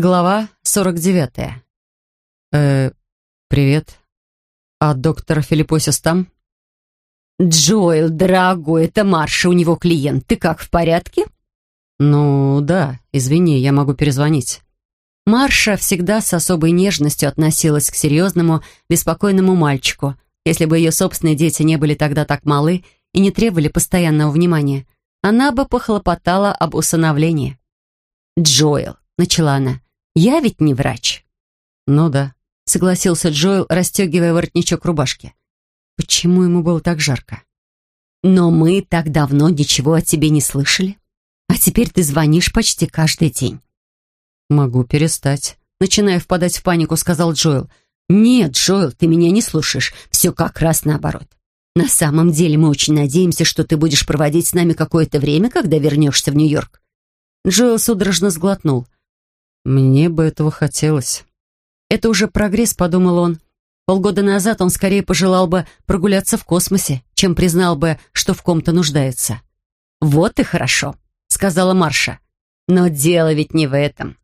Глава 49. Э, привет. А доктор Филиппосис там? Джоэл, дорогой, это Марша, у него клиент. Ты как, в порядке? Ну, да, извини, я могу перезвонить. Марша всегда с особой нежностью относилась к серьезному, беспокойному мальчику. Если бы ее собственные дети не были тогда так малы и не требовали постоянного внимания, она бы похлопотала об усыновлении. «Джоэл», — начала она, я ведь не врач». «Ну да», — согласился Джоэл, расстегивая воротничок рубашки. Почему ему было так жарко? «Но мы так давно ничего о тебе не слышали. А теперь ты звонишь почти каждый день». «Могу перестать», — начиная впадать в панику, сказал Джоэл. «Нет, Джоэл, ты меня не слушаешь. Все как раз наоборот. На самом деле мы очень надеемся, что ты будешь проводить с нами какое-то время, когда вернешься в Нью-Йорк». Джоэл судорожно сглотнул. Мне бы этого хотелось. Это уже прогресс, подумал он. Полгода назад он скорее пожелал бы прогуляться в космосе, чем признал бы, что в ком-то нуждается. «Вот и хорошо», — сказала Марша. «Но дело ведь не в этом».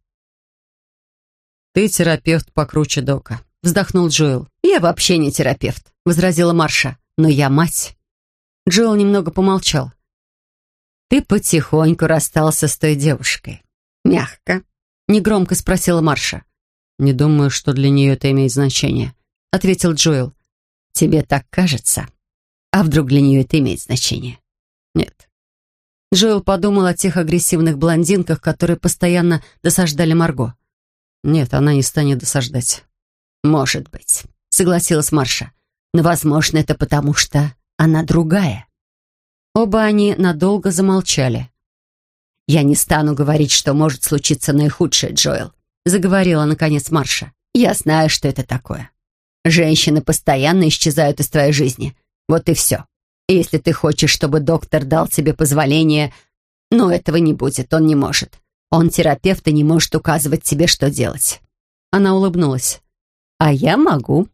«Ты терапевт покруче Дока», — вздохнул Джоэл. «Я вообще не терапевт», — возразила Марша. «Но я мать». Джоэл немного помолчал. «Ты потихоньку расстался с той девушкой. Мягко, Негромко спросила Марша. «Не думаю, что для нее это имеет значение», — ответил Джоэл. «Тебе так кажется? А вдруг для нее это имеет значение?» «Нет». Джоэл подумал о тех агрессивных блондинках, которые постоянно досаждали Марго. «Нет, она не станет досаждать». «Может быть», — согласилась Марша. «Но, возможно, это потому, что она другая». Оба они надолго замолчали. «Я не стану говорить, что может случиться наихудшее, Джоэл», заговорила, наконец, Марша. «Я знаю, что это такое. Женщины постоянно исчезают из твоей жизни. Вот и все. Если ты хочешь, чтобы доктор дал тебе позволение, но этого не будет, он не может. Он терапевт и не может указывать тебе, что делать». Она улыбнулась. «А я могу».